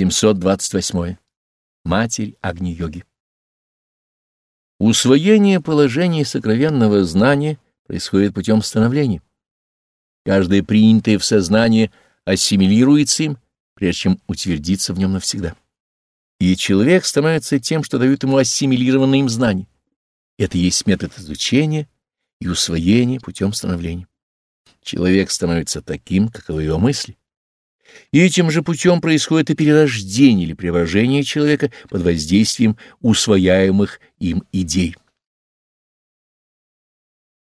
728. Матерь Агни-йоги. Усвоение положения сокровенного знания происходит путем становления. Каждое принятое в сознание ассимилируется им, прежде чем утвердиться в нем навсегда. И человек становится тем, что дают ему ассимилированное им знание. Это есть метод изучения и усвоения путем становления. Человек становится таким, каковы его мысли. И этим же путем происходит и перерождение или преображение человека под воздействием усвояемых им идей.